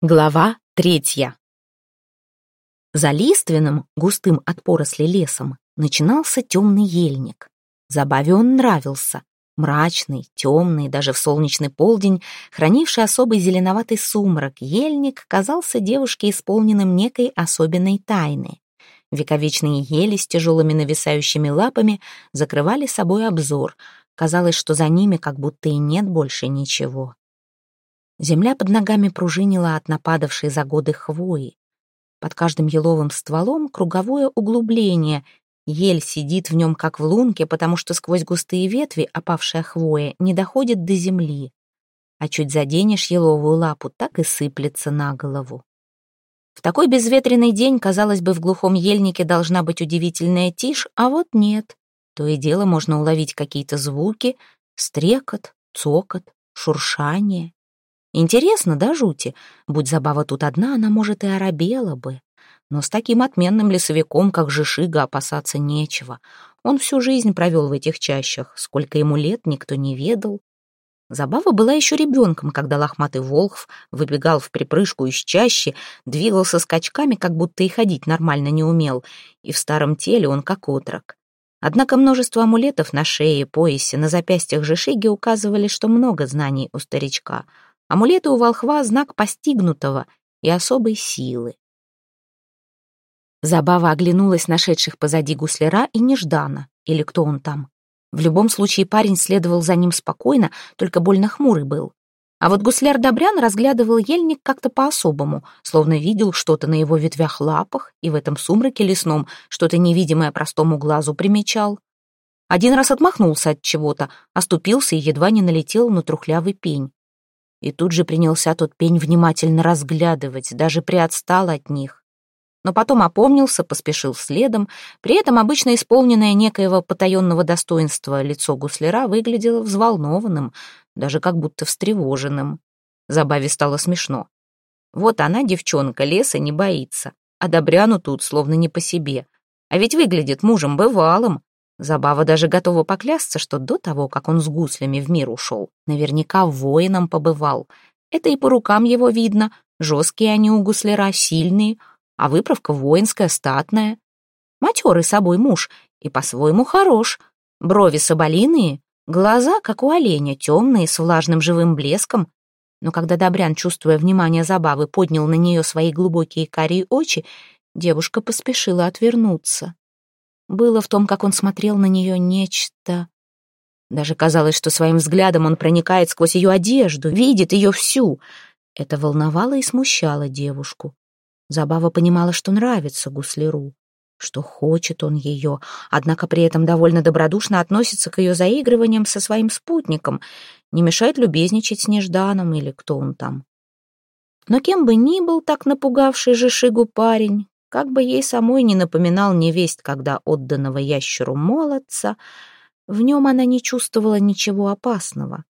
Глава третья. За лиственным, густым от поросли лесом, начинался темный ельник. Забаве он нравился. Мрачный, темный, даже в солнечный полдень, хранивший особый зеленоватый сумрак, ельник казался девушке исполненным некой особенной тайны. Вековечные ели с тяжелыми нависающими лапами закрывали собой обзор. Казалось, что за ними как будто и нет больше ничего. Земля под ногами пружинила от нападавшей за годы хвои. Под каждым еловым стволом круговое углубление. Ель сидит в нем, как в лунке, потому что сквозь густые ветви опавшая хвоя не доходит до земли. А чуть заденешь еловую лапу, так и сыплется на голову. В такой безветренный день, казалось бы, в глухом ельнике должна быть удивительная тишь, а вот нет. То и дело можно уловить какие-то звуки, стрекот, цокот, шуршание. Интересно, да жути? Будь забава тут одна, она, может, и оробела бы. Но с таким отменным лесовиком, как Жишига, опасаться нечего. Он всю жизнь провел в этих чащах, сколько ему лет, никто не ведал. Забава была еще ребенком, когда лохматый волхв выбегал в припрыжку из чащи, двигался скачками, как будто и ходить нормально не умел, и в старом теле он как отрок. Однако множество амулетов на шее, поясе, на запястьях Жишиги указывали, что много знаний у старичка — Амулеты у волхва — знак постигнутого и особой силы. Забава оглянулась нашедших позади гусляра и нежданно, или кто он там. В любом случае парень следовал за ним спокойно, только больно хмурый был. А вот гусляр Добрян разглядывал ельник как-то по-особому, словно видел что-то на его ветвях лапах и в этом сумраке лесном что-то невидимое простому глазу примечал. Один раз отмахнулся от чего-то, оступился и едва не налетел на трухлявый пень. И тут же принялся тот пень внимательно разглядывать, даже приотстал от них. Но потом опомнился, поспешил следом, при этом обычно исполненное некоего потаенного достоинства лицо гусляра выглядело взволнованным, даже как будто встревоженным. Забаве стало смешно. Вот она, девчонка, леса не боится, а Добряну тут словно не по себе. А ведь выглядит мужем бывалым, Забава даже готова поклясться, что до того, как он с гуслями в мир ушел, наверняка воином побывал. Это и по рукам его видно. Жесткие они у гусляра, сильные, а выправка воинская, статная. Матерый собой муж и по-своему хорош. Брови соболиные, глаза, как у оленя, темные, с влажным живым блеском. Но когда Добрян, чувствуя внимание Забавы, поднял на нее свои глубокие карие очи, девушка поспешила отвернуться. Было в том, как он смотрел на нее нечто... Даже казалось, что своим взглядом он проникает сквозь ее одежду, видит ее всю. Это волновало и смущало девушку. Забава понимала, что нравится гусляру, что хочет он ее, однако при этом довольно добродушно относится к ее заигрываниям со своим спутником, не мешает любезничать с Нежданом или кто он там. Но кем бы ни был так напугавший же Шигу парень, как бы ей самой не напоминал невесть, когда отданного ящеру молодца, в нем она не чувствовала ничего опасного.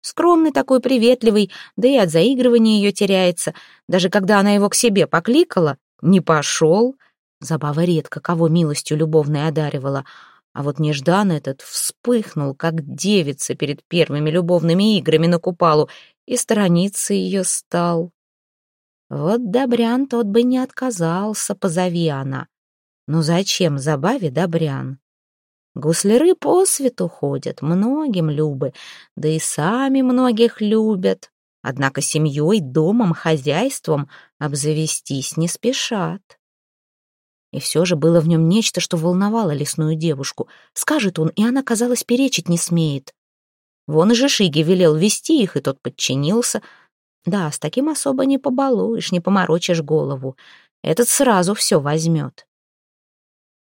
Скромный такой, приветливый, да и от заигрывания ее теряется. Даже когда она его к себе покликала, не пошел. Забава редко кого милостью любовной одаривала, а вот неждан этот вспыхнул, как девица перед первыми любовными играми на купалу, и сторониться ее стал. Вот Добрян тот бы не отказался, позови она. Ну зачем забаве Добрян? Гусляры по свету ходят, многим любы, да и сами многих любят. Однако семьей, домом, хозяйством обзавестись не спешат. И все же было в нем нечто, что волновало лесную девушку. Скажет он, и она, казалось, перечить не смеет. Вон и Жишиги велел вести их, и тот подчинился — да, с таким особо не побалуешь, не поморочишь голову. Этот сразу все возьмет.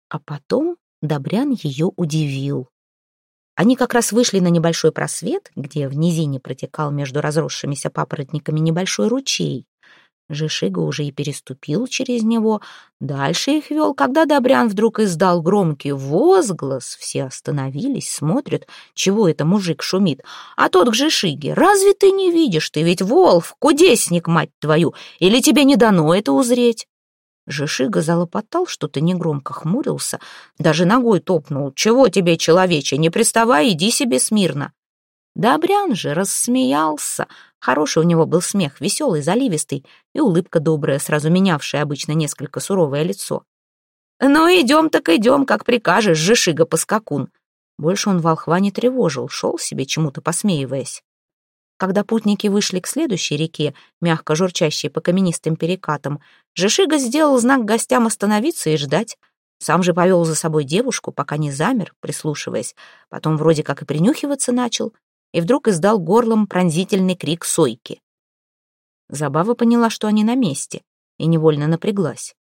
А потом Добрян ее удивил. Они как раз вышли на небольшой просвет, где в низине протекал между разросшимися папоротниками небольшой ручей. Жишига уже и переступил через него. Дальше их вел, когда Добрян вдруг издал громкий возглас. Все остановились, смотрят, чего это мужик шумит. А тот к Жишиге. «Разве ты не видишь? Ты ведь волф, кудесник, мать твою! Или тебе не дано это узреть?» Жишига залопотал, что-то негромко хмурился, даже ногой топнул. «Чего тебе, человече, не приставай, иди себе смирно!» Добрян же рассмеялся, Хороший у него был смех, веселый, заливистый, и улыбка добрая, сразу менявшая обычно несколько суровое лицо. «Ну, идем так идем, как прикажешь, Жишига-поскакун». Больше он волхва не тревожил, шел себе, чему-то посмеиваясь. Когда путники вышли к следующей реке, мягко журчащей по каменистым перекатам, Жишига сделал знак гостям остановиться и ждать. Сам же повел за собой девушку, пока не замер, прислушиваясь. Потом вроде как и принюхиваться начал, и вдруг издал горлом пронзительный крик сойки. Забава поняла, что они на месте, и невольно напряглась.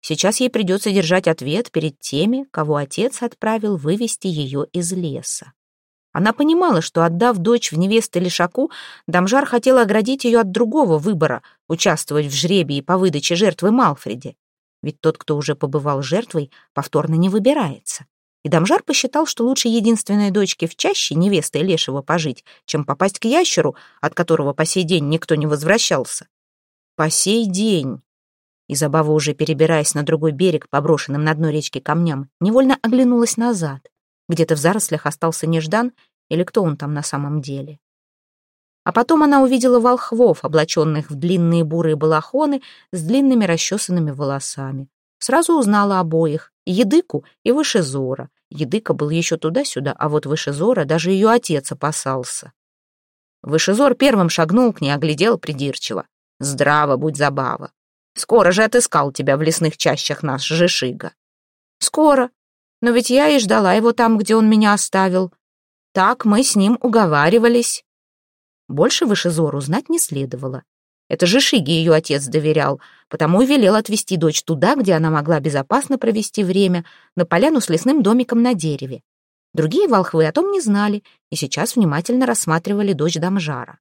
Сейчас ей придется держать ответ перед теми, кого отец отправил вывести ее из леса. Она понимала, что, отдав дочь в невесты Лишаку, Дамжар хотел оградить ее от другого выбора — участвовать в жребии по выдаче жертвы Малфреде. Ведь тот, кто уже побывал жертвой, повторно не выбирается. И Дамжар посчитал, что лучше единственной дочке в чаще невестой Лешего пожить, чем попасть к ящеру, от которого по сей день никто не возвращался. По сей день. И Забава, уже перебираясь на другой берег, поброшенным на дно речки камням, невольно оглянулась назад. Где-то в зарослях остался Неждан, или кто он там на самом деле. А потом она увидела волхвов, облаченных в длинные бурые балахоны с длинными расчесанными волосами. Сразу узнала обоих, Едыку и Вышезора. Едыка был еще туда-сюда, а вот Вышезора даже ее отец опасался. Вышезор первым шагнул к ней, оглядел придирчиво. «Здраво, будь забава. Скоро же отыскал тебя в лесных чащах наш Жишига». «Скоро. Но ведь я и ждала его там, где он меня оставил. Так мы с ним уговаривались. Больше Вышезору знать не следовало. Это же Шиги ее отец доверял, потому и велел отвезти дочь туда, где она могла безопасно провести время, на поляну с лесным домиком на дереве. Другие волхвы о том не знали и сейчас внимательно рассматривали дочь Дамжара.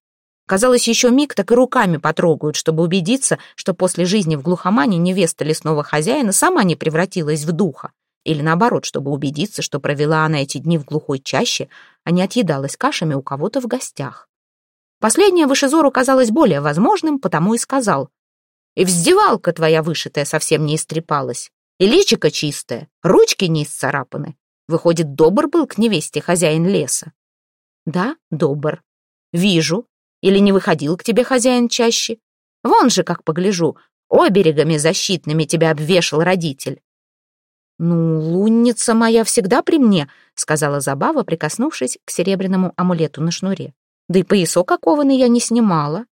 Казалось, еще миг так и руками потрогают, чтобы убедиться, что после жизни в глухомане невеста лесного хозяина сама не превратилась в духа, или наоборот, чтобы убедиться, что провела она эти дни в глухой чаще, а не отъедалась кашами у кого-то в гостях. Последнее Вышезору казалось более возможным, потому и сказал. «И вздевалка твоя вышитая совсем не истрепалась, и личико чистое, ручки не исцарапаны. Выходит, добр был к невесте хозяин леса?» «Да, добр. Вижу. Или не выходил к тебе хозяин чаще? Вон же, как погляжу, оберегами защитными тебя обвешал родитель. «Ну, лунница моя всегда при мне», — сказала Забава, прикоснувшись к серебряному амулету на шнуре. «Да и поясок окованный я не снимала».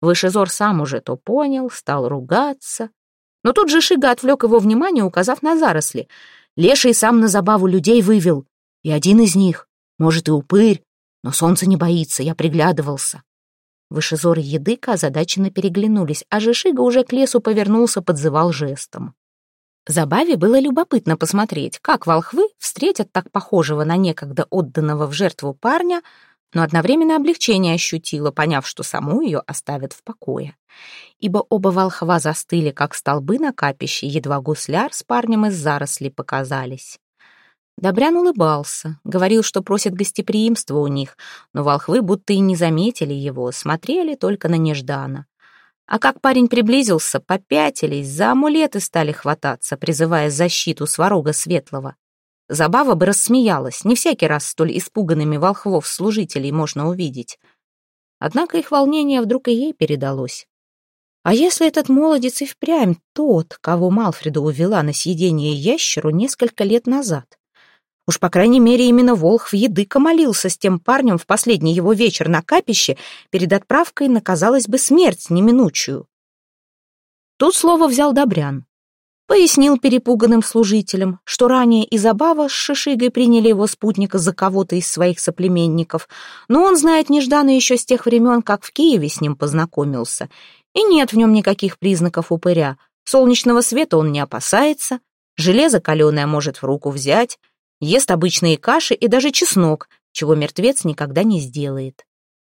Вышезор сам уже то понял, стал ругаться. Но тут же Шига отвлек его внимание, указав на заросли. Леший сам на забаву людей вывел. И один из них, может, и упырь, но солнце не боится, я приглядывался. Вышезор и Едыка озадаченно переглянулись, а Жишига уже к лесу повернулся, подзывал жестом. Забаве было любопытно посмотреть, как волхвы встретят так похожего на некогда отданного в жертву парня, но одновременно облегчение ощутила, поняв, что саму ее оставят в покое. Ибо оба волхва застыли, как столбы на капище, едва гусляр с парнем из зарослей показались. Добрян улыбался, говорил, что просит гостеприимства у них, но волхвы будто и не заметили его, смотрели только на Неждана. А как парень приблизился, попятились, за амулеты стали хвататься, призывая защиту сварога светлого. Забава бы рассмеялась, не всякий раз столь испуганными волхвов-служителей можно увидеть. Однако их волнение вдруг и ей передалось. А если этот молодец и впрямь тот, кого Малфреда увела на съедение ящеру несколько лет назад? Уж, по крайней мере, именно Волхв Едыка молился с тем парнем в последний его вечер на капище перед отправкой на, казалось бы, смерть неминучую. Тут слово взял Добрян. Пояснил перепуганным служителям, что ранее и Забава с Шишигой приняли его спутника за кого-то из своих соплеменников, но он знает нежданно еще с тех времен, как в Киеве с ним познакомился, и нет в нем никаких признаков упыря. Солнечного света он не опасается, железо каленое может в руку взять, Ест обычные каши и даже чеснок, чего мертвец никогда не сделает.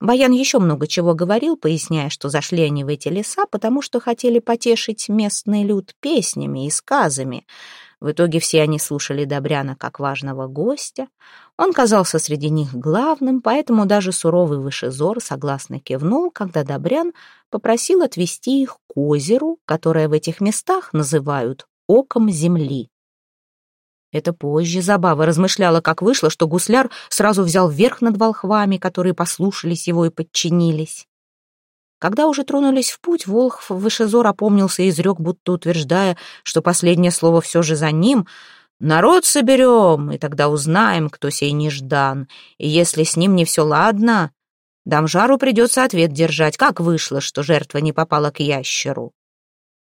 Баян еще много чего говорил, поясняя, что зашли они в эти леса, потому что хотели потешить местный люд песнями и сказами. В итоге все они слушали Добряна как важного гостя. Он казался среди них главным, поэтому даже суровый вышезор согласно кивнул, когда Добрян попросил отвести их к озеру, которое в этих местах называют «оком земли». Это позже Забава размышляла, как вышло, что гусляр сразу взял верх над волхвами, которые послушались его и подчинились. Когда уже тронулись в путь, Волхв Вышезор опомнился и изрек, будто утверждая, что последнее слово все же за ним. «Народ соберем, и тогда узнаем, кто сей неждан. И если с ним не все ладно, Дамжару придется ответ держать, как вышло, что жертва не попала к ящеру».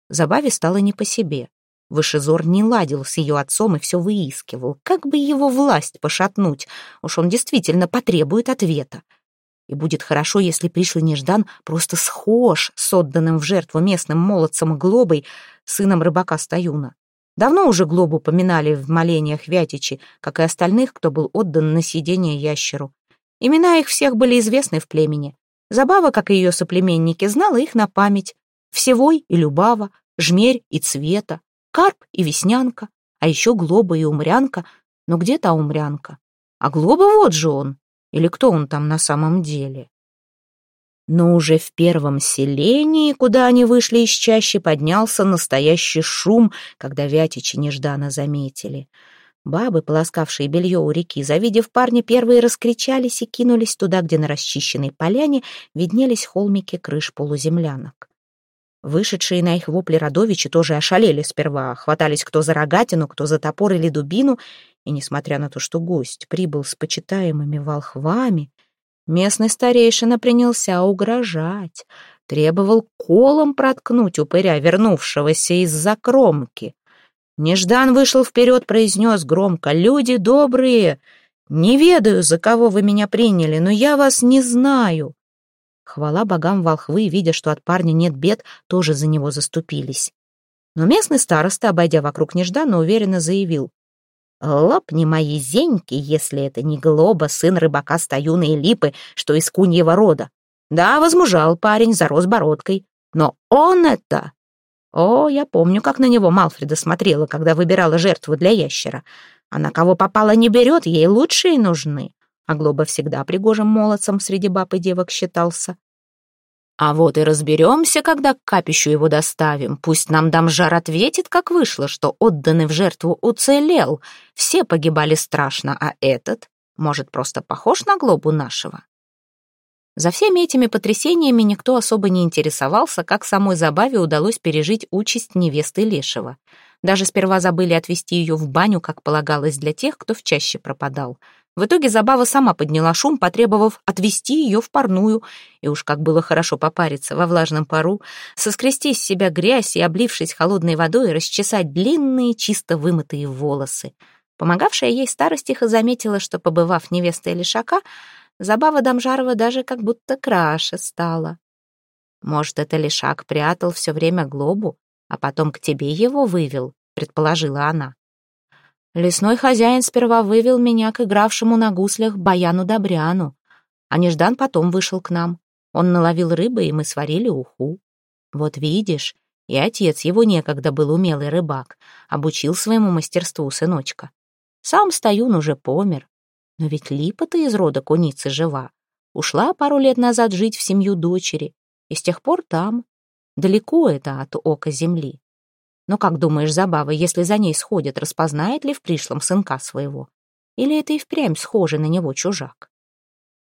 Забаве стало не по себе. Вышезор не ладил с ее отцом и все выискивал. Как бы его власть пошатнуть? Уж он действительно потребует ответа. И будет хорошо, если пришлый неждан просто схож с отданным в жертву местным молодцем Глобой, сыном рыбака Стаюна. Давно уже Глобу поминали в молениях Вятичи, как и остальных, кто был отдан на сидение ящеру. Имена их всех были известны в племени. Забава, как и ее соплеменники, знала их на память. Всевой и Любава, Жмерь и Цвета, Карп и Веснянка, а еще Глоба и Умрянка. Но где та Умрянка? А Глоба вот же он. Или кто он там на самом деле? Но уже в первом селении, куда они вышли из чащи, поднялся настоящий шум, когда Вятичи нежданно заметили. Бабы, полоскавшие белье у реки, завидев парня, первые раскричались и кинулись туда, где на расчищенной поляне виднелись холмики крыш полуземлянок. Вышедшие на их вопли родовичи тоже ошалели сперва, хватались кто за рогатину, кто за топор или дубину, и, несмотря на то, что гость прибыл с почитаемыми волхвами, местный старейшина принялся угрожать, требовал колом проткнуть упыря, вернувшегося из-за кромки. Неждан вышел вперед, произнес громко, «Люди добрые, не ведаю, за кого вы меня приняли, но я вас не знаю». Хвала богам волхвы, видя, что от парня нет бед, тоже за него заступились. Но местный староста, обойдя вокруг Неждана, уверенно заявил, Лопни мои зеньки, если это не Глоба, сын рыбака Стаюна и Липы, что из куньего рода. Да, возмужал парень, зарос бородкой. Но он это... О, я помню, как на него Малфреда смотрела, когда выбирала жертву для ящера. Она кого попала не берет, ей лучшие нужны. А Глоба всегда пригожим молодцем среди баб и девок считался. А вот и разберемся, когда к капищу его доставим. Пусть нам Дамжар ответит, как вышло, что отданный в жертву уцелел. Все погибали страшно, а этот, может, просто похож на глобу нашего. За всеми этими потрясениями никто особо не интересовался, как самой Забаве удалось пережить участь невесты Лешего. Даже сперва забыли отвезти ее в баню, как полагалось для тех, кто в чаще пропадал — в итоге Забава сама подняла шум, потребовав отвезти ее в парную. И уж как было хорошо попариться во влажном пару, соскрести с себя грязь и, облившись холодной водой, расчесать длинные, чисто вымытые волосы. Помогавшая ей старостиха заметила, что, побывав невестой Лишака, Забава Дамжарова даже как будто краше стала. «Может, это Лишак прятал все время глобу, а потом к тебе его вывел?» — предположила она. Лесной хозяин сперва вывел меня к игравшему на гуслях Баяну Добряну, а Неждан потом вышел к нам. Он наловил рыбы, и мы сварили уху. Вот видишь, и отец его некогда был умелый рыбак, обучил своему мастерству сыночка. Сам Стоюн уже помер, но ведь Липа-то из рода куницы жива. Ушла пару лет назад жить в семью дочери, и с тех пор там. Далеко это от ока земли. Но как думаешь, Забава, если за ней сходят, распознает ли в пришлом сынка своего? Или это и впрямь схоже на него чужак?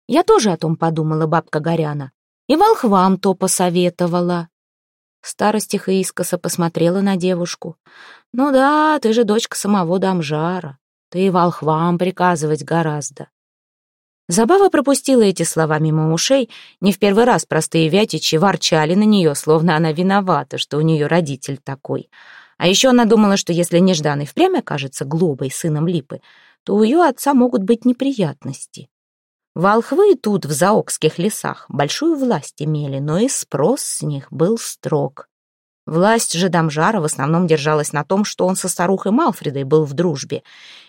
Я тоже о том подумала, бабка Горяна. И волхвам то посоветовала. Старостиха искоса посмотрела на девушку. «Ну да, ты же дочка самого Дамжара. Ты и волхвам приказывать гораздо. Забава пропустила эти слова мимо ушей. Не в первый раз простые вятичи ворчали на нее, словно она виновата, что у нее родитель такой. А еще она думала, что если Нежданный впрямь окажется глобой сыном Липы, то у ее отца могут быть неприятности. Волхвы тут, в заокских лесах, большую власть имели, но и спрос с них был строг. Власть же Дамжара в основном держалась на том, что он со старухой Малфредой был в дружбе,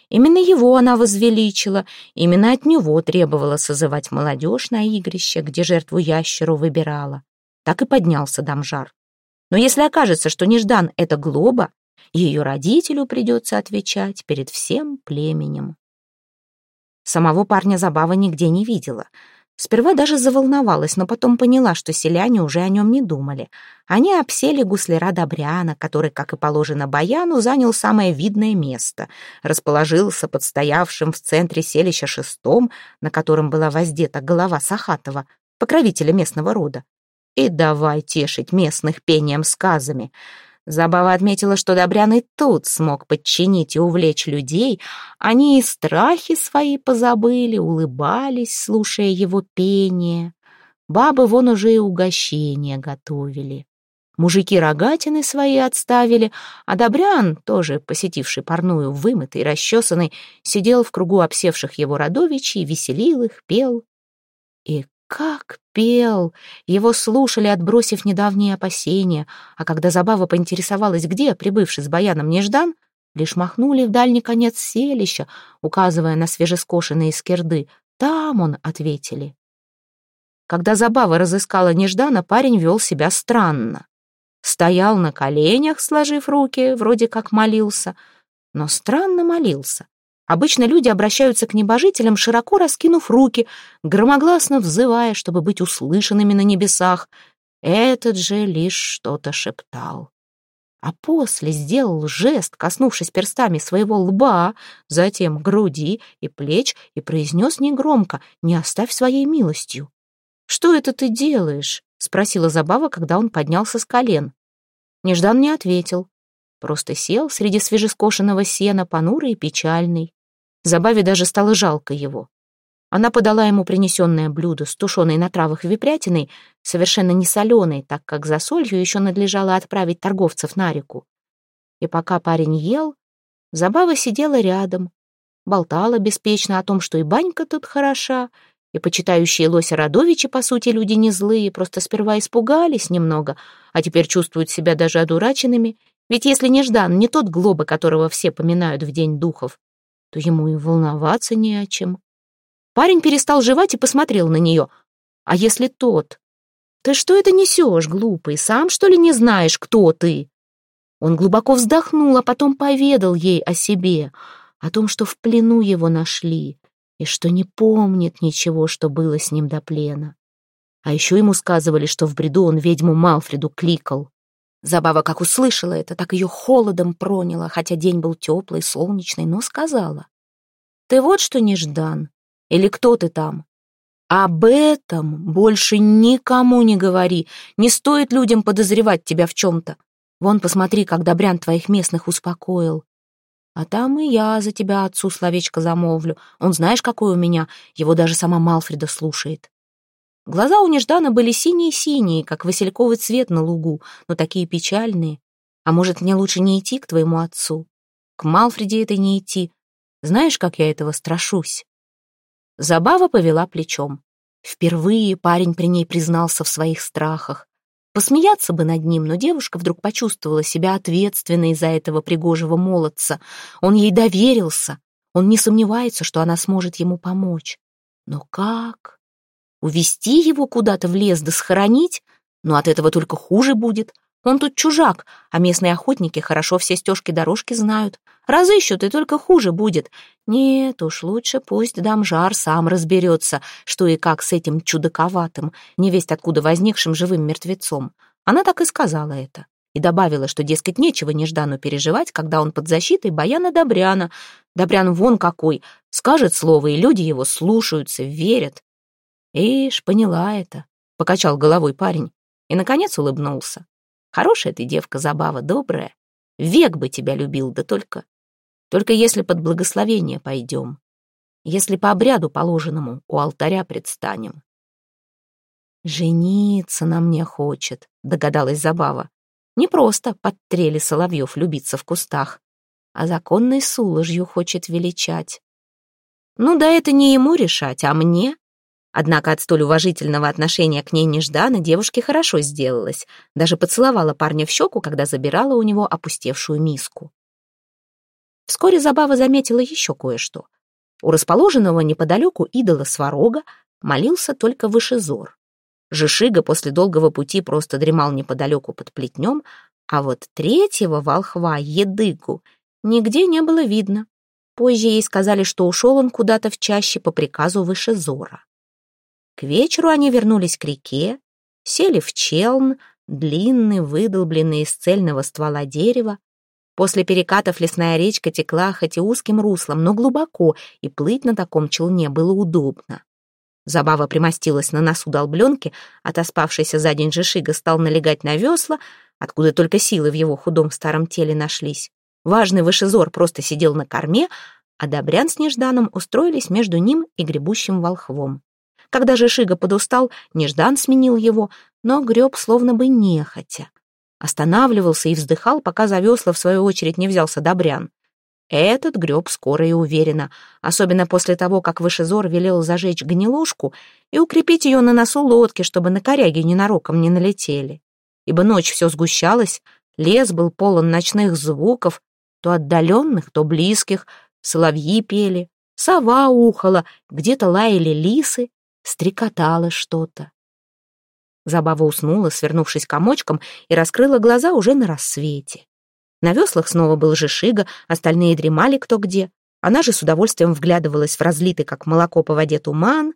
Именно его она возвеличила, именно от него требовала созывать молодежь на игрище, где жертву ящеру выбирала. Так и поднялся Дамжар. Но если окажется, что Неждан — это Глоба, ее родителю придется отвечать перед всем племенем. Самого парня Забава нигде не видела — Сперва даже заволновалась, но потом поняла, что селяне уже о нем не думали. Они обсели гусляра Добряна, который, как и положено Баяну, занял самое видное место. Расположился под стоявшим в центре селища шестом, на котором была воздета голова Сахатова, покровителя местного рода. и давай тешить местных пением сказами. Забава отметила, что Добрян и тут смог подчинить и увлечь людей. Они и страхи свои позабыли, улыбались, слушая его пение. Бабы вон уже и угощения готовили. Мужики рогатины свои отставили, а Добрян, тоже посетивший парную, вымытый, расчесанный, сидел в кругу обсевших его родовичей, веселил их, пел. И как пел! Его слушали, отбросив недавние опасения, а когда Забава поинтересовалась, где, прибывший с баяном Неждан, лишь махнули в дальний конец селища, указывая на свежескошенные скирды. «Там он», — ответили. Когда Забава разыскала Неждана, парень вел себя странно. Стоял на коленях, сложив руки, вроде как молился, но странно молился. Обычно люди обращаются к небожителям, широко раскинув руки, громогласно взывая, чтобы быть услышанными на небесах. Этот же лишь что-то шептал. А после сделал жест, коснувшись перстами своего лба, затем груди и плеч, и произнес негромко «Не оставь своей милостью». «Что это ты делаешь?» — спросила Забава, когда он поднялся с колен. Неждан не ответил, просто сел среди свежескошенного сена, понурый и печальный. Забаве даже стало жалко его. Она подала ему принесенное блюдо с тушеной на травах випрятиной, совершенно не соленой, так как за солью еще надлежало отправить торговцев на реку. И пока парень ел, Забава сидела рядом, болтала беспечно о том, что и банька тут хороша, и почитающие Лося Радовича, по сути, люди не злые, просто сперва испугались немного, а теперь чувствуют себя даже одураченными, ведь если Неждан не тот глоба, которого все поминают в День Духов, то ему и волноваться не о чем. Парень перестал жевать и посмотрел на нее. А если тот? Ты что это несешь, глупый? Сам, что ли, не знаешь, кто ты? Он глубоко вздохнул, а потом поведал ей о себе, о том, что в плену его нашли, и что не помнит ничего, что было с ним до плена. А еще ему сказывали, что в бреду он ведьму Малфреду кликал. Забава как услышала это, так ее холодом проняло, хотя день был теплый, солнечный, но сказала. «Ты вот что неждан? Или кто ты там? Об этом больше никому не говори. Не стоит людям подозревать тебя в чем-то. Вон, посмотри, как Добрян твоих местных успокоил. А там и я за тебя отцу словечко замолвлю. Он знаешь, какой у меня, его даже сама Малфреда слушает. Глаза у Неждана были синие-синие, как васильковый цвет на лугу, но такие печальные. А может, мне лучше не идти к твоему отцу? К Малфреде это не идти. Знаешь, как я этого страшусь?» Забава повела плечом. Впервые парень при ней признался в своих страхах. Посмеяться бы над ним, но девушка вдруг почувствовала себя ответственной за этого пригожего молодца. Он ей доверился. Он не сомневается, что она сможет ему помочь. Но как? Увести его куда-то в лес да схоронить? Но от этого только хуже будет. Он тут чужак, а местные охотники хорошо все стежки-дорожки знают. Разыщут, и только хуже будет. Нет уж, лучше пусть Дамжар сам разберется, что и как с этим чудаковатым, невесть откуда возникшим живым мертвецом. Она так и сказала это. И добавила, что, дескать, нечего Неждану переживать, когда он под защитой Баяна Добряна. Добрян вон какой, скажет слово, и люди его слушаются, верят. «Ишь, поняла это», — покачал головой парень и, наконец, улыбнулся. «Хорошая ты девка, забава, добрая. Век бы тебя любил, да только... Только если под благословение пойдем. Если по обряду положенному у алтаря предстанем». «Жениться на мне хочет», — догадалась Забава. «Не просто под трели соловьев любиться в кустах, а законной суложью хочет величать. Ну да это не ему решать, а мне. Однако от столь уважительного отношения к ней нежданно девушке хорошо сделалось. Даже поцеловала парня в щеку, когда забирала у него опустевшую миску. Вскоре Забава заметила еще кое-что. У расположенного неподалеку идола Сварога молился только Вышезор. Жишига после долгого пути просто дремал неподалеку под плетнем, а вот третьего волхва, Едыгу, нигде не было видно. Позже ей сказали, что ушел он куда-то в чаще по приказу Вышезора. К вечеру они вернулись к реке, сели в челн, длинный, выдолбленный из цельного ствола дерева. После перекатов лесная речка текла хоть и узким руслом, но глубоко, и плыть на таком челне было удобно. Забава примостилась на носу долбленки, отоспавшийся за день Жишига стал налегать на весла, откуда только силы в его худом старом теле нашлись. Важный вышезор просто сидел на корме, а Добрян с Нежданом устроились между ним и гребущим волхвом. Когда Жишига подустал, Неждан сменил его, но греб словно бы нехотя. Останавливался и вздыхал, пока за весла в свою очередь не взялся Добрян. Этот греб скоро и уверенно, особенно после того, как Вышезор велел зажечь гнилушку и укрепить ее на носу лодки, чтобы на коряги ненароком не налетели. Ибо ночь все сгущалась, лес был полон ночных звуков, то отдаленных, то близких, соловьи пели, сова ухала, где-то лаяли лисы, стрекотало что-то. Забава уснула, свернувшись комочком, и раскрыла глаза уже на рассвете. На веслах снова был Жишига, остальные дремали кто где. Она же с удовольствием вглядывалась в разлитый, как молоко по воде, туман,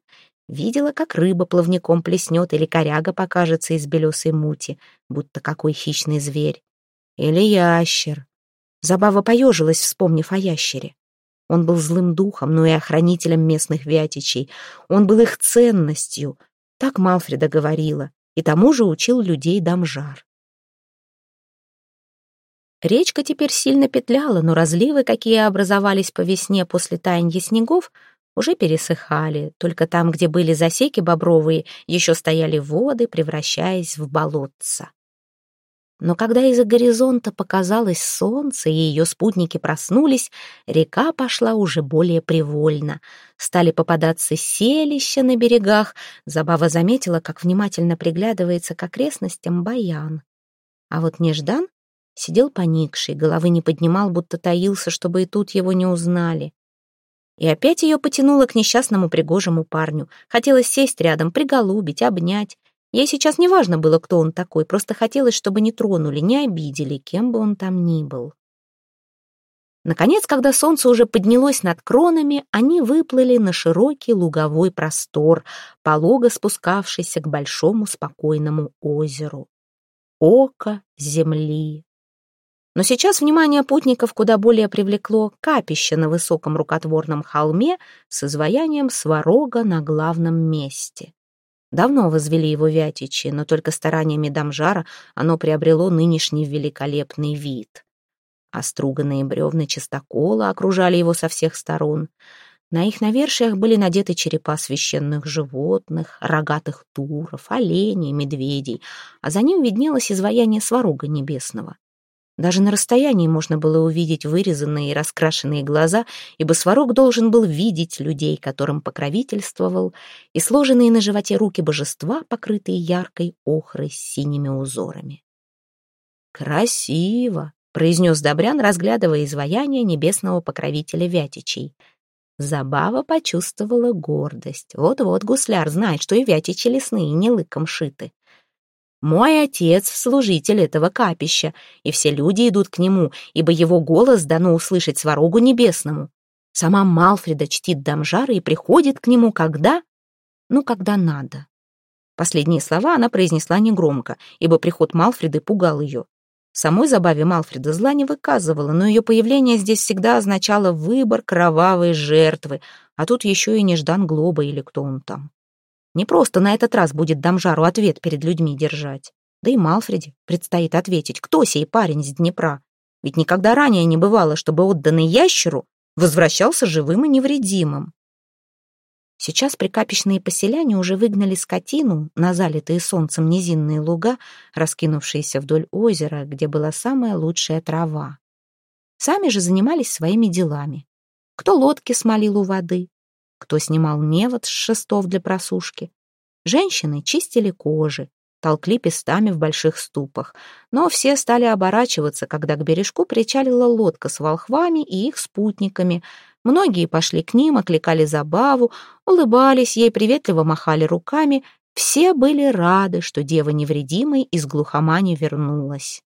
видела, как рыба плавником плеснет или коряга покажется из белесой мути, будто какой хищный зверь. Или ящер. Забава поежилась, вспомнив о ящере. Он был злым духом, но и охранителем местных вятичей. Он был их ценностью. Так Малфреда говорила. И тому же учил людей Дамжар. Речка теперь сильно петляла, но разливы, какие образовались по весне после таяния снегов, уже пересыхали. Только там, где были засеки бобровые, еще стояли воды, превращаясь в болотца. Но когда из-за горизонта показалось солнце, и ее спутники проснулись, река пошла уже более привольно. Стали попадаться селища на берегах. Забава заметила, как внимательно приглядывается к окрестностям Баян. А вот Неждан Сидел поникший, головы не поднимал, будто таился, чтобы и тут его не узнали. И опять ее потянуло к несчастному пригожему парню. Хотелось сесть рядом, приголубить, обнять. Ей сейчас не важно было, кто он такой, просто хотелось, чтобы не тронули, не обидели, кем бы он там ни был. Наконец, когда солнце уже поднялось над кронами, они выплыли на широкий луговой простор, полого спускавшийся к большому спокойному озеру. Око земли. Но сейчас внимание путников куда более привлекло капище на высоком рукотворном холме с изваянием сварога на главном месте. Давно возвели его вятичи, но только стараниями Дамжара оно приобрело нынешний великолепный вид. Оструганные бревна чистокола окружали его со всех сторон. На их навершиях были надеты черепа священных животных, рогатых туров, оленей, медведей, а за ним виднелось изваяние сварога небесного. Даже на расстоянии можно было увидеть вырезанные и раскрашенные глаза, ибо сварог должен был видеть людей, которым покровительствовал, и сложенные на животе руки божества, покрытые яркой охрой с синими узорами. «Красиво!» — произнес Добрян, разглядывая изваяние небесного покровителя Вятичей. Забава почувствовала гордость. Вот-вот гусляр знает, что и Вятичи лесные не лыком шиты. Мой отец — служитель этого капища, и все люди идут к нему, ибо его голос дано услышать сварогу небесному. Сама Малфреда чтит Дамжара и приходит к нему, когда... Ну, когда надо. Последние слова она произнесла негромко, ибо приход Малфреды пугал ее. Самой забаве Малфреда зла не выказывала, но ее появление здесь всегда означало выбор кровавой жертвы, а тут еще и неждан Глоба или кто он там. Не просто на этот раз будет Дамжару ответ перед людьми держать. Да и Малфреде предстоит ответить, кто сей парень с Днепра. Ведь никогда ранее не бывало, чтобы отданный ящеру возвращался живым и невредимым. Сейчас прикапищные поселяне уже выгнали скотину на залитые солнцем низинные луга, раскинувшиеся вдоль озера, где была самая лучшая трава. Сами же занимались своими делами. Кто лодки смолил у воды, кто снимал невод с шестов для просушки. Женщины чистили кожи, толкли пестами в больших ступах, но все стали оборачиваться, когда к бережку причалила лодка с волхвами и их спутниками. Многие пошли к ним, окликали забаву, улыбались ей, приветливо махали руками. Все были рады, что дева невредимой из глухомани вернулась.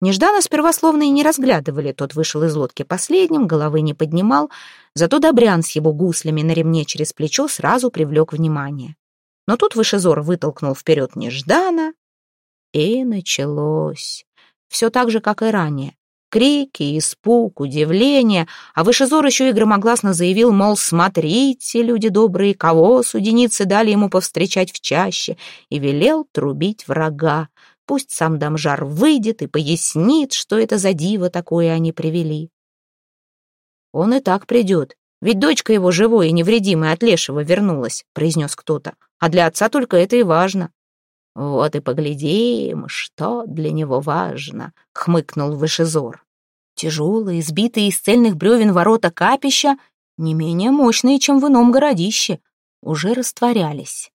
Нежданно сперва словно и не разглядывали, тот вышел из лодки последним, головы не поднимал, зато Добрян с его гуслями на ремне через плечо сразу привлек внимание. Но тут Вышезор вытолкнул вперед Неждана, и началось. Все так же, как и ранее. Крики, испуг, удивление, а Вышезор еще и громогласно заявил, мол, смотрите, люди добрые, кого суденицы дали ему повстречать в чаще, и велел трубить врага. Пусть сам Дамжар выйдет и пояснит, что это за диво такое они привели. Он и так придет, ведь дочка его живой и невредимой от Лешего вернулась, произнес кто-то, а для отца только это и важно. «Вот и поглядим, что для него важно», — хмыкнул Вышезор. Тяжелые, сбитые из цельных бревен ворота капища, не менее мощные, чем в ином городище, уже растворялись.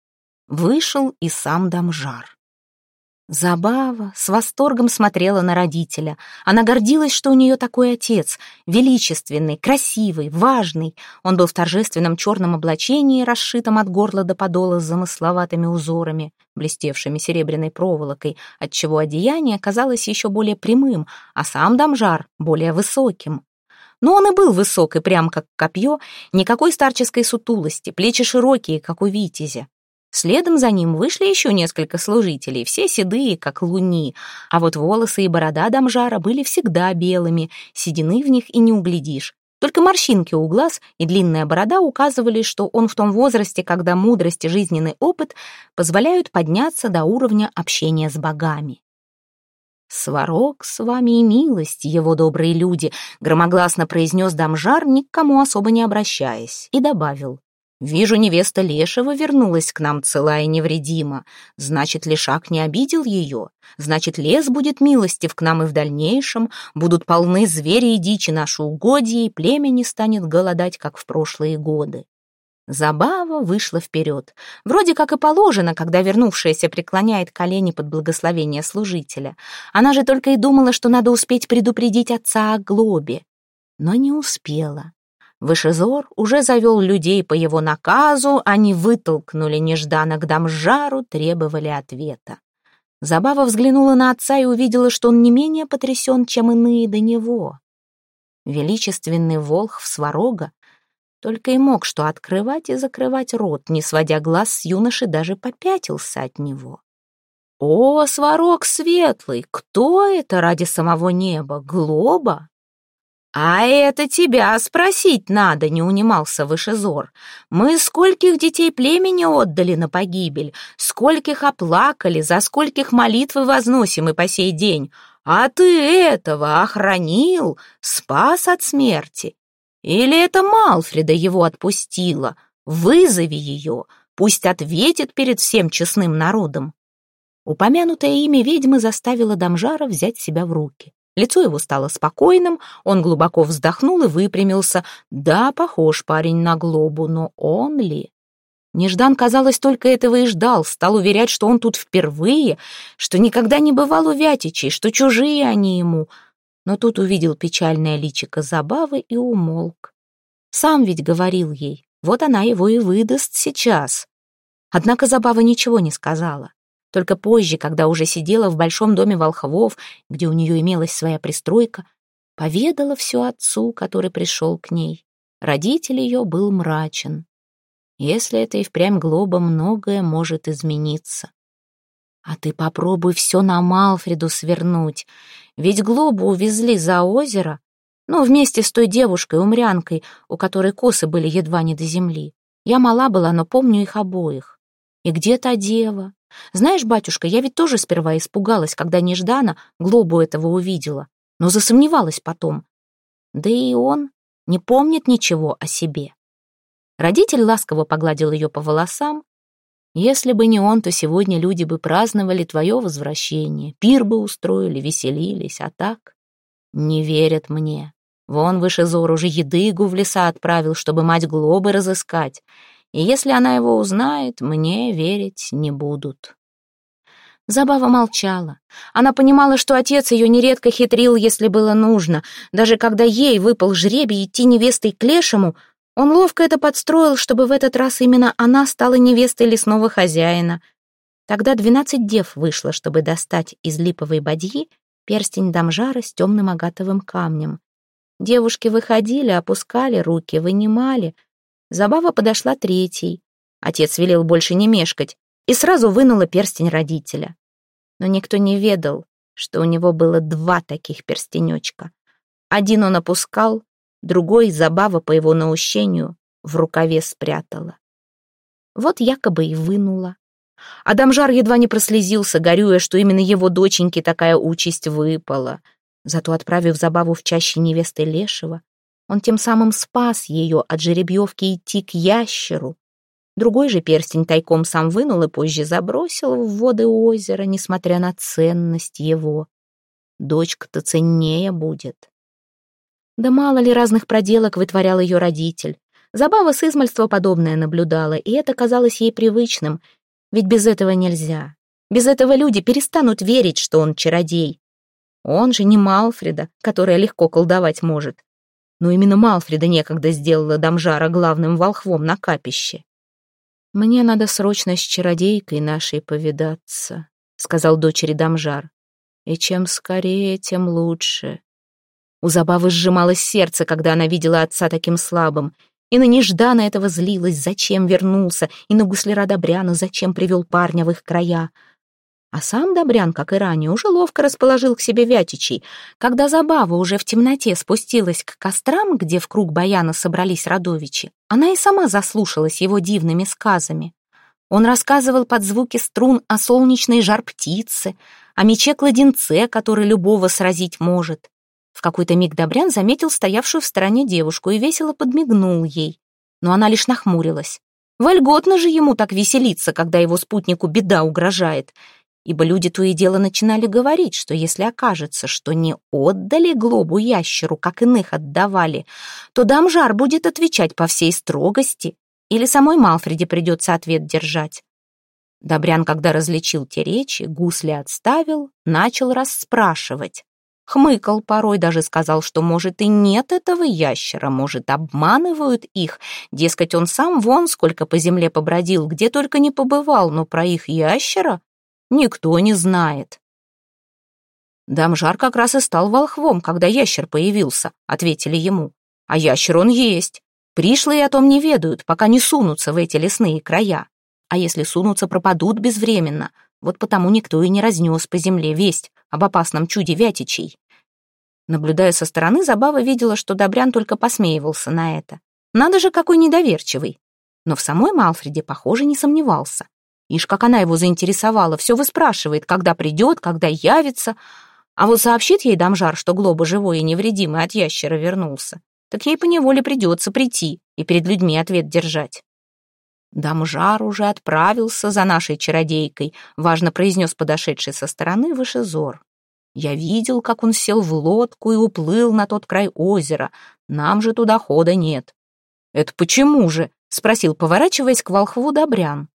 Вышел и сам Дамжар. Забава с восторгом смотрела на родителя. Она гордилась, что у нее такой отец, величественный, красивый, важный. Он был в торжественном черном облачении, расшитом от горла до подола с замысловатыми узорами, блестевшими серебряной проволокой, отчего одеяние казалось еще более прямым, а сам Дамжар — более высоким. Но он и был высок и прям как копье, никакой старческой сутулости, плечи широкие, как у витязя. Следом за ним вышли еще несколько служителей, все седые, как луни, а вот волосы и борода Дамжара были всегда белыми, седины в них и не углядишь. Только морщинки у глаз и длинная борода указывали, что он в том возрасте, когда мудрость и жизненный опыт позволяют подняться до уровня общения с богами. «Сварог с вами и милость, его добрые люди», громогласно произнес Дамжар, никому особо не обращаясь, и добавил. Вижу, невеста Лешего вернулась к нам цела и невредима. Значит, Лешак не обидел ее. Значит, лес будет милостив к нам и в дальнейшем. Будут полны звери и дичи наши угодья, и племя не станет голодать, как в прошлые годы. Забава вышла вперед. Вроде как и положено, когда вернувшаяся преклоняет колени под благословение служителя. Она же только и думала, что надо успеть предупредить отца о глобе. Но не успела. Вышезор уже завел людей по его наказу, они вытолкнули нежданно к Дамжару, требовали ответа. Забава взглянула на отца и увидела, что он не менее потрясен, чем иные до него. Величественный волх в сварога только и мог что открывать и закрывать рот, не сводя глаз с юноши, даже попятился от него. «О, сварог светлый! Кто это ради самого неба? Глоба?» «А это тебя спросить надо», — не унимался Вышезор. «Мы скольких детей племени отдали на погибель, скольких оплакали, за скольких молитвы возносим и по сей день. А ты этого охранил, спас от смерти. Или это Малфреда его отпустила? Вызови ее, пусть ответит перед всем честным народом». Упомянутое имя ведьмы заставило Дамжара взять себя в руки. Лицо его стало спокойным, он глубоко вздохнул и выпрямился. Да, похож парень на Глобу, но он ли? Неждан, казалось, только этого и ждал, стал уверять, что он тут впервые, что никогда не бывал у Вятичей, что чужие они ему. Но тут увидел печальное личико забавы и умолк. Сам ведь говорил ей, вот она его и выдаст сейчас. Однако Забава ничего не сказала. Только позже, когда уже сидела в большом доме волхвов, где у нее имелась своя пристройка, поведала все отцу, который пришел к ней. Родитель ее был мрачен. Если это и впрямь глоба, многое может измениться. А ты попробуй все на Малфреду свернуть. Ведь глобу увезли за озеро, ну, вместе с той девушкой, умрянкой, у которой косы были едва не до земли. Я мала была, но помню их обоих. И где та дева? Знаешь, батюшка, я ведь тоже сперва испугалась, когда нежданно Глобу этого увидела, но засомневалась потом. Да и он не помнит ничего о себе. Родитель ласково погладил ее по волосам. Если бы не он, то сегодня люди бы праздновали твое возвращение, пир бы устроили, веселились, а так не верят мне. Вон выше зор уже едыгу в леса отправил, чтобы мать Глобы разыскать и если она его узнает, мне верить не будут. Забава молчала. Она понимала, что отец ее нередко хитрил, если было нужно. Даже когда ей выпал жребий идти невестой к лешему, он ловко это подстроил, чтобы в этот раз именно она стала невестой лесного хозяина. Тогда двенадцать дев вышло, чтобы достать из липовой бадьи перстень дамжара с темным агатовым камнем. Девушки выходили, опускали руки, вынимали, Забава подошла третьей. Отец велел больше не мешкать и сразу вынула перстень родителя. Но никто не ведал, что у него было два таких перстенечка. Один он опускал, другой, забава по его наущению, в рукаве спрятала. Вот якобы и вынула. Адамжар едва не прослезился, горюя, что именно его доченьке такая участь выпала. Зато, отправив забаву в чаще невесты Лешего, он тем самым спас ее от жеребьевки идти к ящеру. Другой же перстень тайком сам вынул и позже забросил в воды озера, несмотря на ценность его. Дочка-то ценнее будет. Да мало ли разных проделок вытворял ее родитель. Забава с измальства подобное наблюдала, и это казалось ей привычным, ведь без этого нельзя. Без этого люди перестанут верить, что он чародей. Он же не Малфреда, которая легко колдовать может. Но именно Малфреда некогда сделала Дамжара главным волхвом на капище. «Мне надо срочно с чародейкой нашей повидаться», — сказал дочери Дамжар. «И чем скорее, тем лучше». У Забавы сжималось сердце, когда она видела отца таким слабым. И на Неждана этого злилась, зачем вернулся, и на гусляра Добряна, зачем привел парня в их края. А сам Добрян, как и ранее, уже ловко расположил к себе Вятичей. Когда Забава уже в темноте спустилась к кострам, где в круг баяна собрались родовичи, она и сама заслушалась его дивными сказами. Он рассказывал под звуки струн о солнечной жар-птице, о мече-кладенце, который любого сразить может. В какой-то миг Добрян заметил стоявшую в стороне девушку и весело подмигнул ей. Но она лишь нахмурилась. Вольготно же ему так веселиться, когда его спутнику беда угрожает ибо люди то и дело начинали говорить, что если окажется, что не отдали глобу ящеру, как иных отдавали, то Дамжар будет отвечать по всей строгости, или самой Малфреде придется ответ держать. Добрян, когда различил те речи, гусли отставил, начал расспрашивать. Хмыкал порой, даже сказал, что, может, и нет этого ящера, может, обманывают их. Дескать, он сам вон сколько по земле побродил, где только не побывал, но про их ящера никто не знает. Дамжар как раз и стал волхвом, когда ящер появился, ответили ему. А ящер он есть. Пришлые о том не ведают, пока не сунутся в эти лесные края. А если сунутся, пропадут безвременно. Вот потому никто и не разнес по земле весть об опасном чуде Вятичей. Наблюдая со стороны, Забава видела, что Добрян только посмеивался на это. Надо же, какой недоверчивый. Но в самой Малфреде, похоже, не сомневался. Ишь, как она его заинтересовала, все выспрашивает, когда придет, когда явится. А вот сообщит ей Дамжар, что Глоба живой и невредимый от ящера вернулся, так ей поневоле придется прийти и перед людьми ответ держать. Дамжар уже отправился за нашей чародейкой, важно произнес подошедший со стороны вышезор. Я видел, как он сел в лодку и уплыл на тот край озера. Нам же туда хода нет. «Это почему же?» — спросил, поворачиваясь к волхву Добрян.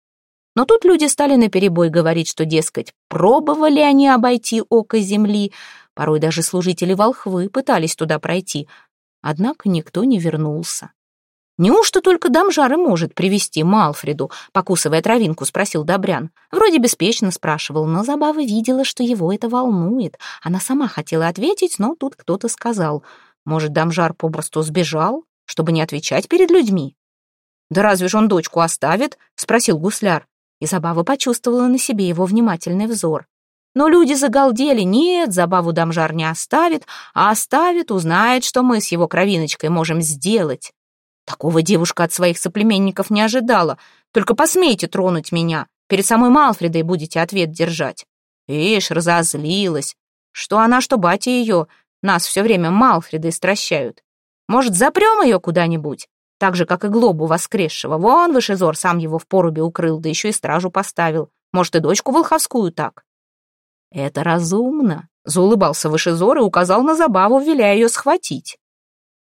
Но тут люди стали наперебой говорить, что, дескать, пробовали они обойти око земли, порой даже служители волхвы пытались туда пройти, однако никто не вернулся. «Неужто только Дамжар и может привести Малфреду?» Покусывая травинку, спросил Добрян. Вроде беспечно спрашивал, но Забава видела, что его это волнует. Она сама хотела ответить, но тут кто-то сказал. «Может, Дамжар попросту сбежал, чтобы не отвечать перед людьми?» «Да разве же он дочку оставит?» — спросил гусляр и Забава почувствовала на себе его внимательный взор. Но люди загалдели. Нет, Забаву Дамжар не оставит, а оставит, узнает, что мы с его кровиночкой можем сделать. Такого девушка от своих соплеменников не ожидала. Только посмейте тронуть меня. Перед самой Малфредой будете ответ держать. Ишь, разозлилась. Что она, что батя ее. Нас все время Малфредой стращают. Может, запрем ее куда-нибудь? Так же, как и глобу воскресшего. Вон вышезор сам его в порубе укрыл, да еще и стражу поставил. Может, и дочку волховскую так. Это разумно, заулыбался вышезор и указал на забаву, веля ее схватить.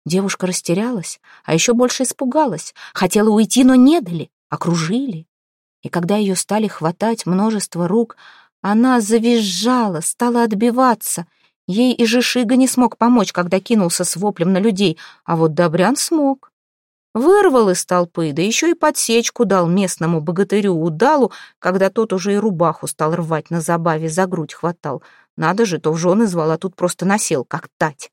Девушка растерялась, а еще больше испугалась. Хотела уйти, но не дали, окружили. И когда ее стали хватать множество рук, она завизжала, стала отбиваться. Ей и Жишига не смог помочь, когда кинулся с воплем на людей, а вот Добрян смог. Вырвал из толпы, да еще и подсечку дал местному богатырю удалу, когда тот уже и рубаху стал рвать на забаве, за грудь хватал. Надо же, то в жены звал, а тут просто насел, как тать.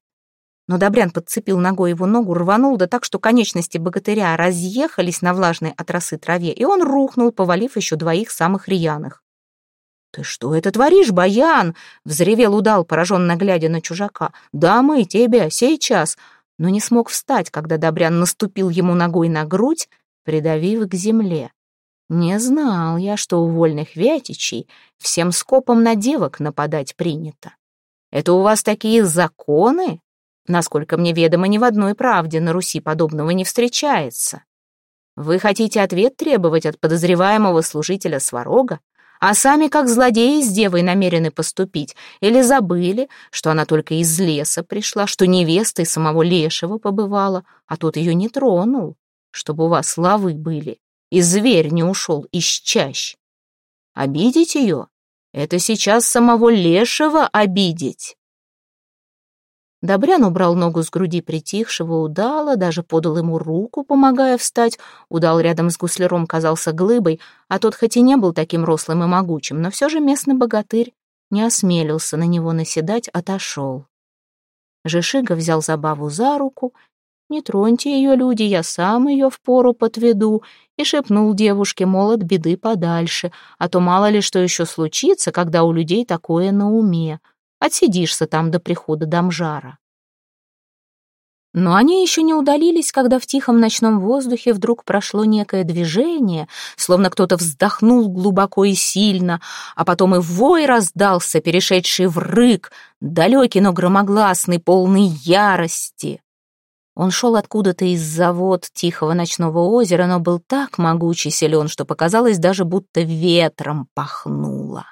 Но Добрян подцепил ногой его ногу, рванул, да так, что конечности богатыря разъехались на влажной от росы траве, и он рухнул, повалив еще двоих самых рьяных. «Ты что это творишь, Баян?» — взревел удал, пораженно глядя на чужака. «Да мы тебя сейчас!» Но не смог встать, когда Добрян наступил ему ногой на грудь, придавив к земле. Не знал я, что у вольных вятичей всем скопом на девок нападать принято. Это у вас такие законы? Насколько мне ведомо, ни в одной правде на Руси подобного не встречается. Вы хотите ответ требовать от подозреваемого служителя Сварога? А сами как злодеи с девой намерены поступить? Или забыли, что она только из леса пришла, что невестой самого Лешего побывала, а тот ее не тронул, чтобы у вас славы были, и зверь не ушел из чащ? Обидеть ее? Это сейчас самого Лешего обидеть. Добрян убрал ногу с груди притихшего удала, даже подал ему руку, помогая встать. Удал рядом с гусляром казался глыбой, а тот хоть и не был таким рослым и могучим, но все же местный богатырь не осмелился на него наседать, отошел. Жишига взял забаву за руку. «Не троньте ее, люди, я сам ее впору подведу», и шепнул девушке, мол, от беды подальше, а то мало ли что еще случится, когда у людей такое на уме. Отсидишься там до прихода Дамжара. Но они еще не удалились, когда в тихом ночном воздухе вдруг прошло некое движение, словно кто-то вздохнул глубоко и сильно, а потом и вой раздался, перешедший в рык, далекий, но громогласный, полный ярости. Он шел откуда-то из завод тихого ночного озера, но был так могучий силен, что показалось даже будто ветром пахнуло.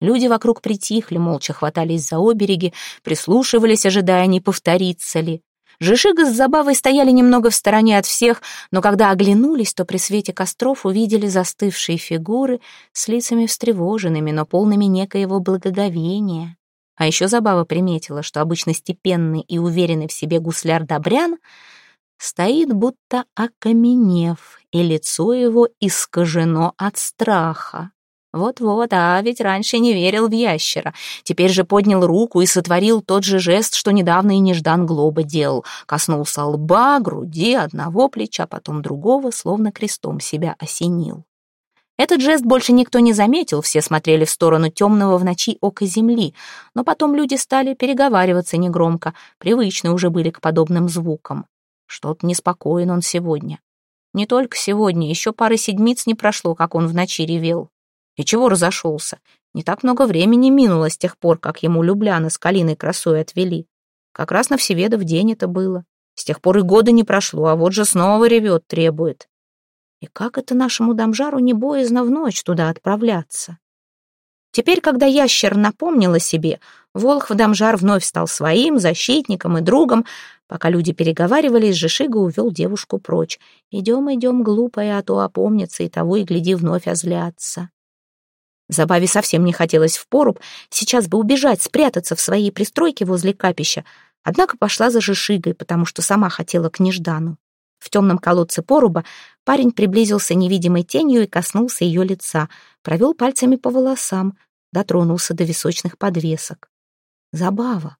Люди вокруг притихли, молча хватались за обереги, прислушивались, ожидая, не повторится ли. Жишига с Забавой стояли немного в стороне от всех, но когда оглянулись, то при свете костров увидели застывшие фигуры с лицами встревоженными, но полными некоего благоговения. А еще Забава приметила, что обычно степенный и уверенный в себе гусляр Добрян стоит будто окаменев, и лицо его искажено от страха. Вот-вот, а ведь раньше не верил в ящера. Теперь же поднял руку и сотворил тот же жест, что недавно и неждан Глоба делал. Коснулся лба, груди, одного плеча, потом другого, словно крестом себя осенил. Этот жест больше никто не заметил, все смотрели в сторону темного в ночи ока земли, но потом люди стали переговариваться негромко, привычны уже были к подобным звукам. Что-то неспокоен он сегодня. Не только сегодня, еще пары седмиц не прошло, как он в ночи ревел. И чего разошелся? Не так много времени минуло с тех пор, как ему Любляна с Калиной красой отвели. Как раз на Всеведов день это было. С тех пор и года не прошло, а вот же снова ревет, требует. И как это нашему дамжару не боязно в ночь туда отправляться? Теперь, когда ящер напомнил о себе, Волхв Дамжар вновь стал своим защитником и другом. Пока люди переговаривались, Жишига увел девушку прочь. «Идем, идем, глупая, а то опомнится, и того и гляди вновь озлятся». Забаве совсем не хотелось в поруб, сейчас бы убежать, спрятаться в своей пристройке возле капища, однако пошла за Жишигой, потому что сама хотела к Неждану. В темном колодце поруба парень приблизился невидимой тенью и коснулся ее лица, провел пальцами по волосам, дотронулся до височных подвесок. Забава.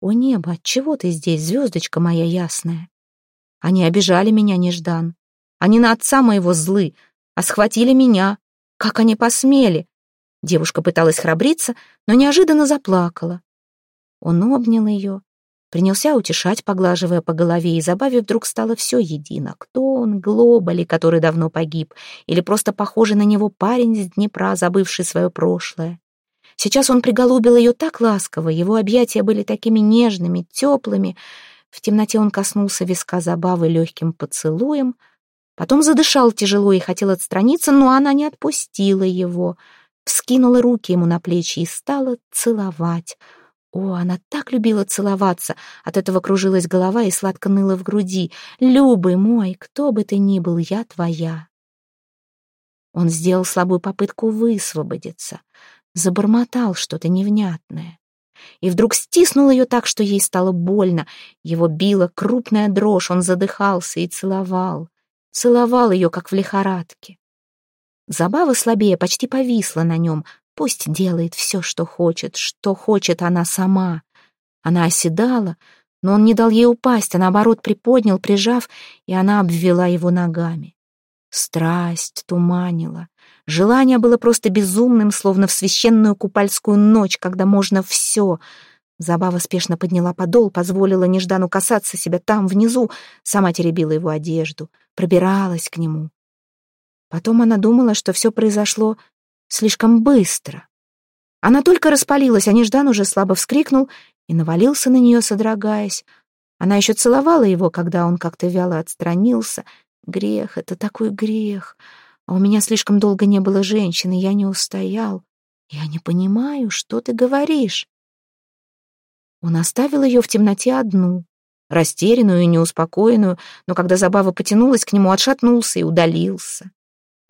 О небо, отчего ты здесь, звездочка моя ясная? Они обижали меня, Неждан. Они на отца моего злы, а схватили меня. Как они посмели? Девушка пыталась храбриться, но неожиданно заплакала. Он обнял ее, принялся утешать, поглаживая по голове, и забаве вдруг стало все едино. Кто он, Глобали, который давно погиб, или просто похожий на него парень из Днепра, забывший свое прошлое. Сейчас он приголубил ее так ласково, его объятия были такими нежными, теплыми. В темноте он коснулся виска забавы легким поцелуем, потом задышал тяжело и хотел отстраниться, но она не отпустила его — вскинула руки ему на плечи и стала целовать. О, она так любила целоваться, от этого кружилась голова и сладко ныла в груди. «Любый мой, кто бы ты ни был, я твоя». Он сделал слабую попытку высвободиться, забормотал что-то невнятное. И вдруг стиснул ее так, что ей стало больно. Его била крупная дрожь, он задыхался и целовал. Целовал ее, как в лихорадке. Забава слабее почти повисла на нем. Пусть делает все, что хочет, что хочет она сама. Она оседала, но он не дал ей упасть, а наоборот приподнял, прижав, и она обвела его ногами. Страсть туманила, Желание было просто безумным, словно в священную купальскую ночь, когда можно все. Забава спешно подняла подол, позволила Неждану касаться себя там, внизу, сама теребила его одежду, пробиралась к нему. Потом она думала, что все произошло слишком быстро. Она только распалилась, а Неждан уже слабо вскрикнул и навалился на нее, содрогаясь. Она еще целовала его, когда он как-то вяло отстранился. Грех, это такой грех. А у меня слишком долго не было женщины, я не устоял. Я не понимаю, что ты говоришь. Он оставил ее в темноте одну, растерянную и неуспокоенную, но когда забава потянулась к нему, отшатнулся и удалился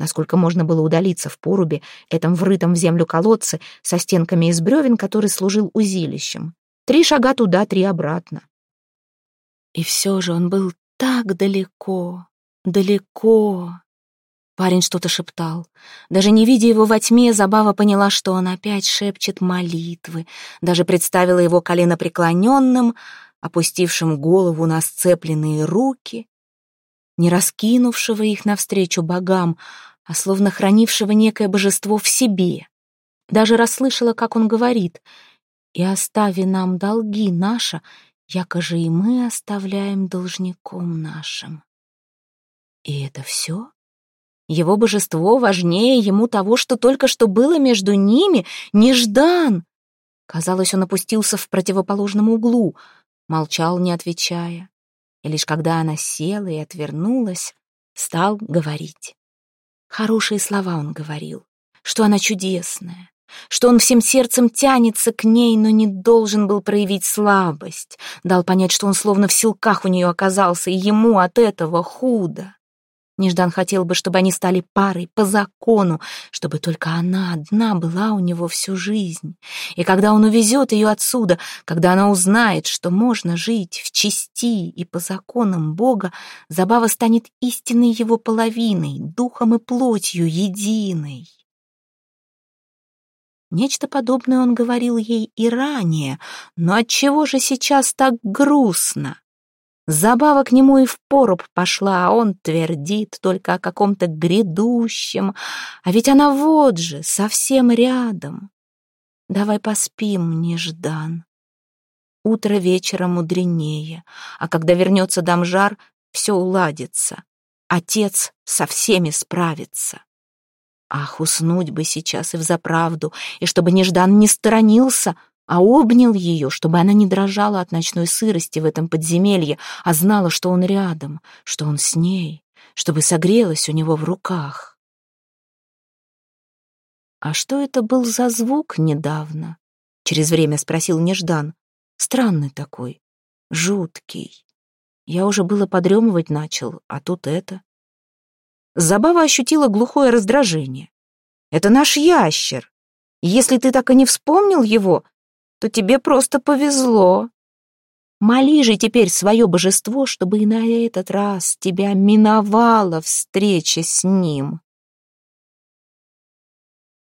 насколько можно было удалиться в порубе, этом врытом в землю колодце, со стенками из бревен, который служил узилищем. Три шага туда, три обратно. И все же он был так далеко, далеко. Парень что-то шептал. Даже не видя его во тьме, Забава поняла, что он опять шепчет молитвы. Даже представила его колено преклоненным, опустившим голову на сцепленные руки, не раскинувшего их навстречу богам, а словно хранившего некое божество в себе. Даже расслышала, как он говорит «И остави нам долги наши, якоже и мы оставляем должником нашим». И это все? Его божество важнее ему того, что только что было между ними, неждан. Казалось, он опустился в противоположном углу, молчал, не отвечая. И лишь когда она села и отвернулась, стал говорить. Хорошие слова он говорил, что она чудесная, что он всем сердцем тянется к ней, но не должен был проявить слабость, дал понять, что он словно в силках у нее оказался, и ему от этого худо. Неждан хотел бы, чтобы они стали парой по закону, чтобы только она одна была у него всю жизнь. И когда он увезет ее отсюда, когда она узнает, что можно жить в чести и по законам Бога, забава станет истинной его половиной, духом и плотью единой. Нечто подобное он говорил ей и ранее, но отчего же сейчас так грустно? Забава к нему и в поруб пошла, а он твердит только о каком-то грядущем. А ведь она вот же, совсем рядом. Давай поспим, неждан. Утро вечера мудренее, а когда вернется Дамжар, все уладится. Отец со всеми справится. Ах, уснуть бы сейчас и взаправду, и чтобы Неждан не сторонился — а обнял ее, чтобы она не дрожала от ночной сырости в этом подземелье, а знала, что он рядом, что он с ней, чтобы согрелась у него в руках. «А что это был за звук недавно?» — через время спросил Неждан. «Странный такой, жуткий. Я уже было подремывать начал, а тут это». Забава ощутила глухое раздражение. «Это наш ящер. Если ты так и не вспомнил его, то тебе просто повезло. Моли же теперь свое божество, чтобы и на этот раз тебя миновала встреча с ним.